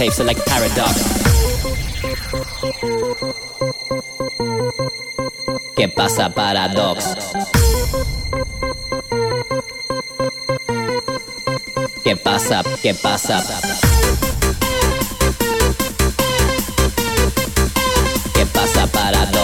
mixtape select Paradox. ¿Qué pasa, Paradox? ¿Qué pasa? ¿Qué pasa? ¿Qué pasa, Paradox?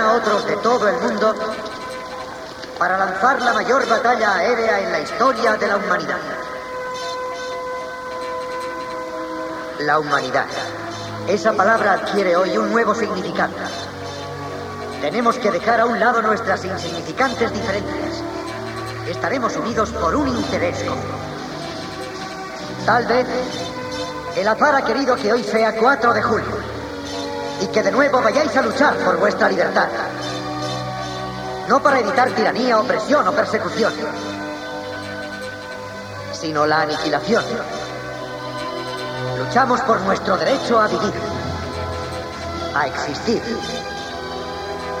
A otros de todo el mundo para lanzar la mayor batalla aérea en la historia de la humanidad. La humanidad. Esa palabra adquiere hoy un nuevo significado. Tenemos que dejar a un lado nuestras insignificantes diferencias. Estaremos unidos por un interés común. Tal vez el azar ha querido que hoy sea 4 de julio y que de nuevo vayáis a luchar por vuestra libertad. No para evitar tiranía, opresión o persecución, sino la aniquilación. Luchamos por nuestro derecho a vivir, a existir.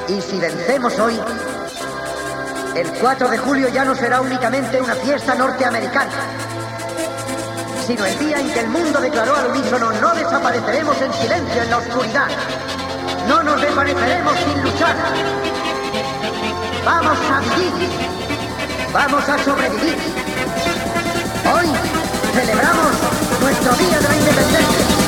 Y si vencemos hoy, el 4 de julio ya no será únicamente una fiesta norteamericana, sino el día en que el mundo declaró al unísono no desapareceremos en silencio en la oscuridad. No nos desvaneceremos sin luchar. Vamos a vivir. Vamos a sobrevivir. Hoy celebramos nuestro Día de la Independencia.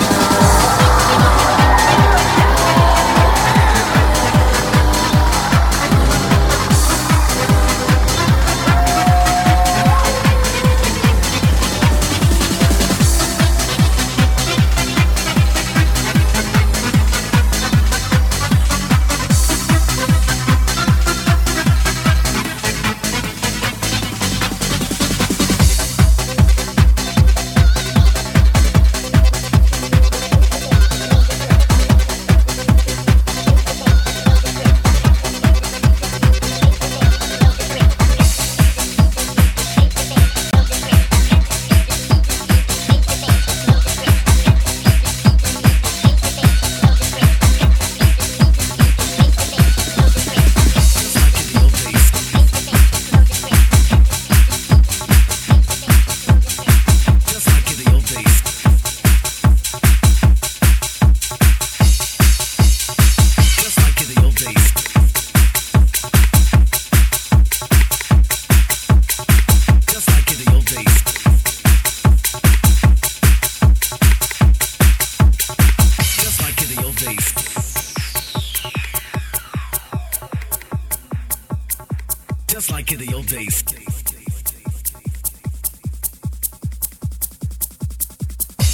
just like in the old days.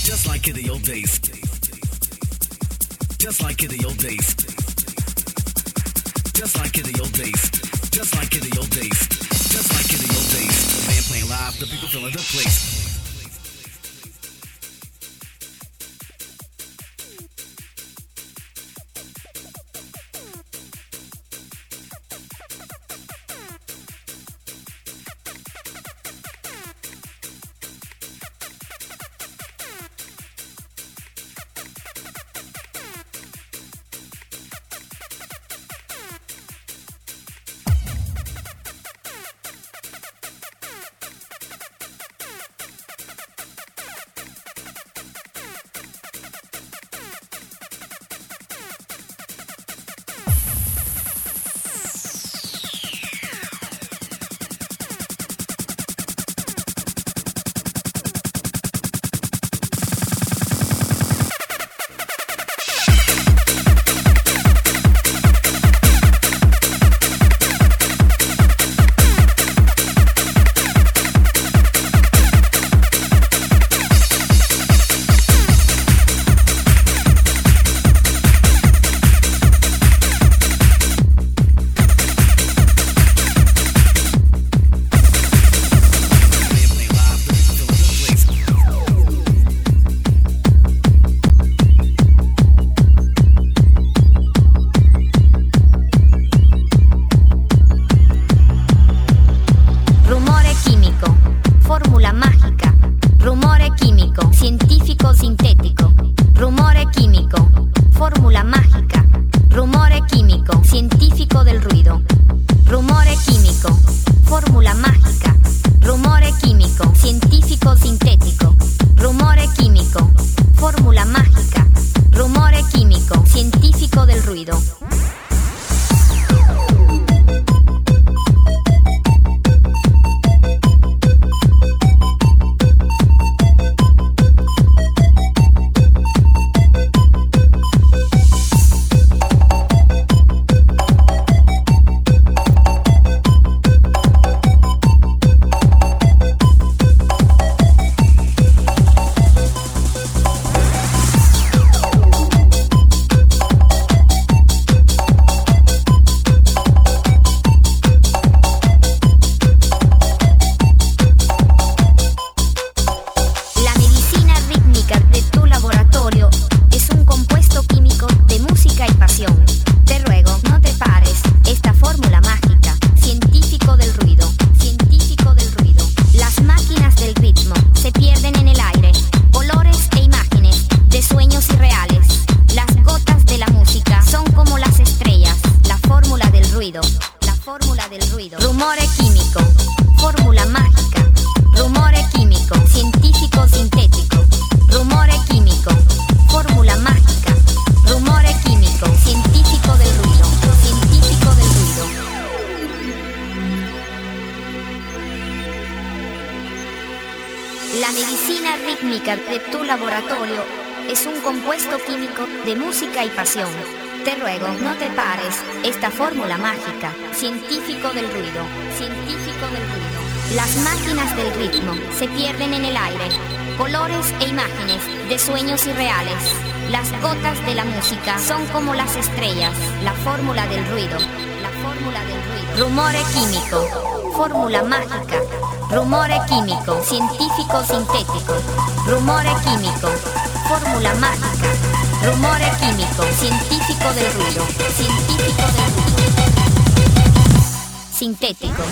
Just like in the old days. Just like in the old days. Just like in the old days. Just like in the old days. Just like in the old days. The band playing live, the people filling the place. Y pasión. Te ruego, no te pares. Esta fórmula mágica, científico del ruido, científico del ruido. Las máquinas del ritmo se pierden en el aire. Colores e imágenes de sueños irreales. Las gotas de la música son como las estrellas. La fórmula del ruido. La fórmula del ruido. Rumore químico. Fórmula mágica. Rumore químico. Científico sintético. Rumore químico. Fórmula mágica. Rumore químico. Científico del ruido. Científico del ruido. Sintético.